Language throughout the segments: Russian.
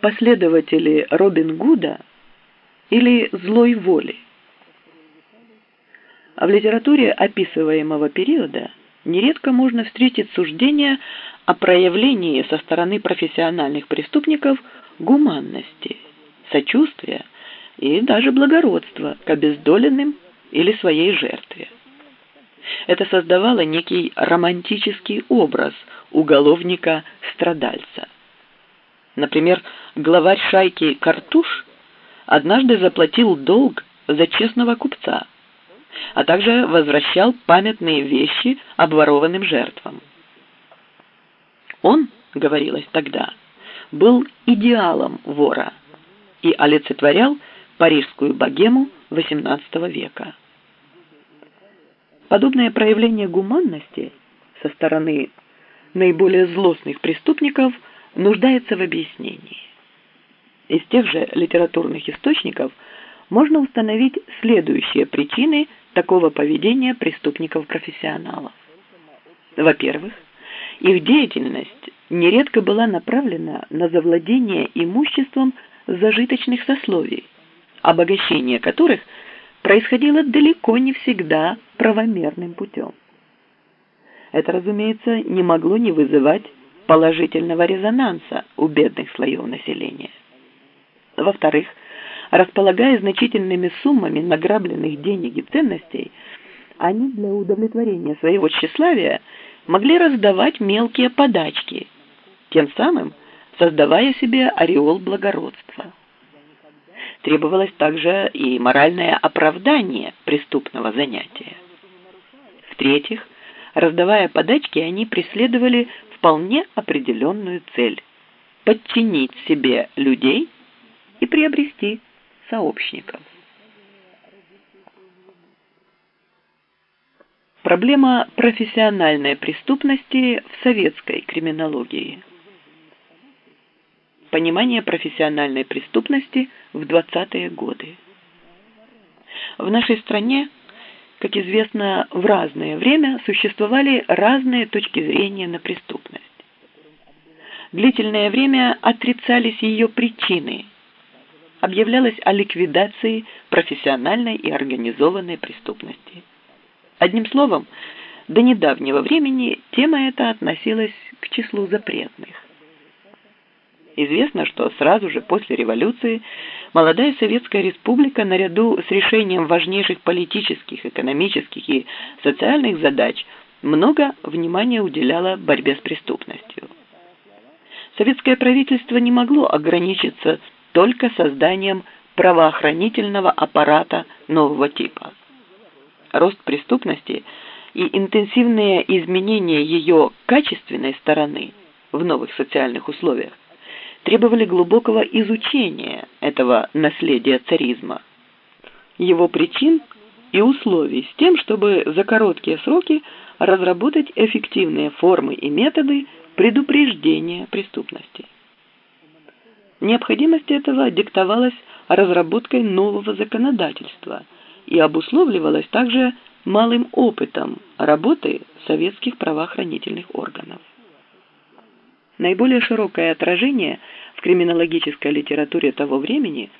Последователи Робин Гуда или злой воли? В литературе описываемого периода нередко можно встретить суждения о проявлении со стороны профессиональных преступников гуманности, сочувствия и даже благородства к обездоленным или своей жертве. Это создавало некий романтический образ уголовника-страдальца. Например, главарь шайки Картуш однажды заплатил долг за честного купца, а также возвращал памятные вещи обворованным жертвам. Он, говорилось тогда, был идеалом вора и олицетворял парижскую богему XVIII века. Подобное проявление гуманности со стороны наиболее злостных преступников нуждается в объяснении. Из тех же литературных источников можно установить следующие причины такого поведения преступников-профессионалов. Во-первых, их деятельность нередко была направлена на завладение имуществом зажиточных сословий, обогащение которых – происходило далеко не всегда правомерным путем. Это, разумеется, не могло не вызывать положительного резонанса у бедных слоев населения. Во-вторых, располагая значительными суммами награбленных денег и ценностей, они для удовлетворения своего тщеславия могли раздавать мелкие подачки, тем самым создавая себе ореол благородства требовалось также и моральное оправдание преступного занятия. В-третьих, раздавая подачки, они преследовали вполне определенную цель – подчинить себе людей и приобрести сообщников. Проблема профессиональной преступности в советской криминологии – понимание профессиональной преступности в 20-е годы. В нашей стране, как известно, в разное время существовали разные точки зрения на преступность. Длительное время отрицались ее причины. Объявлялось о ликвидации профессиональной и организованной преступности. Одним словом, до недавнего времени тема эта относилась к числу запретных. Известно, что сразу же после революции молодая Советская Республика наряду с решением важнейших политических, экономических и социальных задач много внимания уделяла борьбе с преступностью. Советское правительство не могло ограничиться только созданием правоохранительного аппарата нового типа. Рост преступности и интенсивные изменения ее качественной стороны в новых социальных условиях требовали глубокого изучения этого наследия царизма, его причин и условий с тем, чтобы за короткие сроки разработать эффективные формы и методы предупреждения преступности. Необходимость этого диктовалась разработкой нового законодательства и обусловливалась также малым опытом работы советских правоохранительных органов. Наиболее широкое отражение в криминологической литературе того времени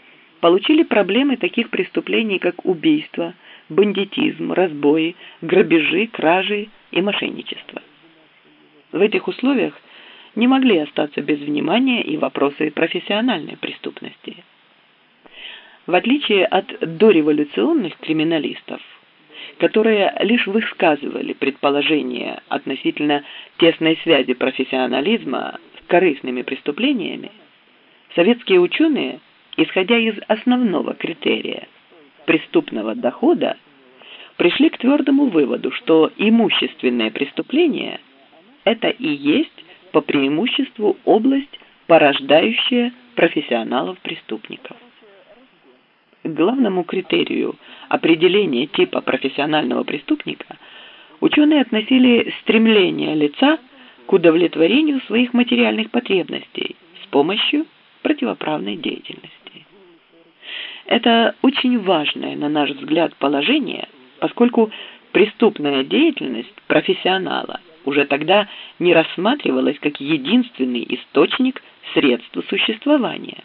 получили проблемы таких преступлений, как убийство, бандитизм, разбои, грабежи, кражи и мошенничество. В этих условиях не могли остаться без внимания и вопросы профессиональной преступности. В отличие от дореволюционных криминалистов, которые лишь высказывали предположения относительно тесной связи профессионализма с корыстными преступлениями, советские ученые, исходя из основного критерия преступного дохода, пришли к твердому выводу, что имущественное преступление – это и есть по преимуществу область, порождающая профессионалов-преступников. К главному критерию определения типа профессионального преступника ученые относили стремление лица к удовлетворению своих материальных потребностей с помощью противоправной деятельности. Это очень важное, на наш взгляд, положение, поскольку преступная деятельность профессионала уже тогда не рассматривалась как единственный источник средству существования.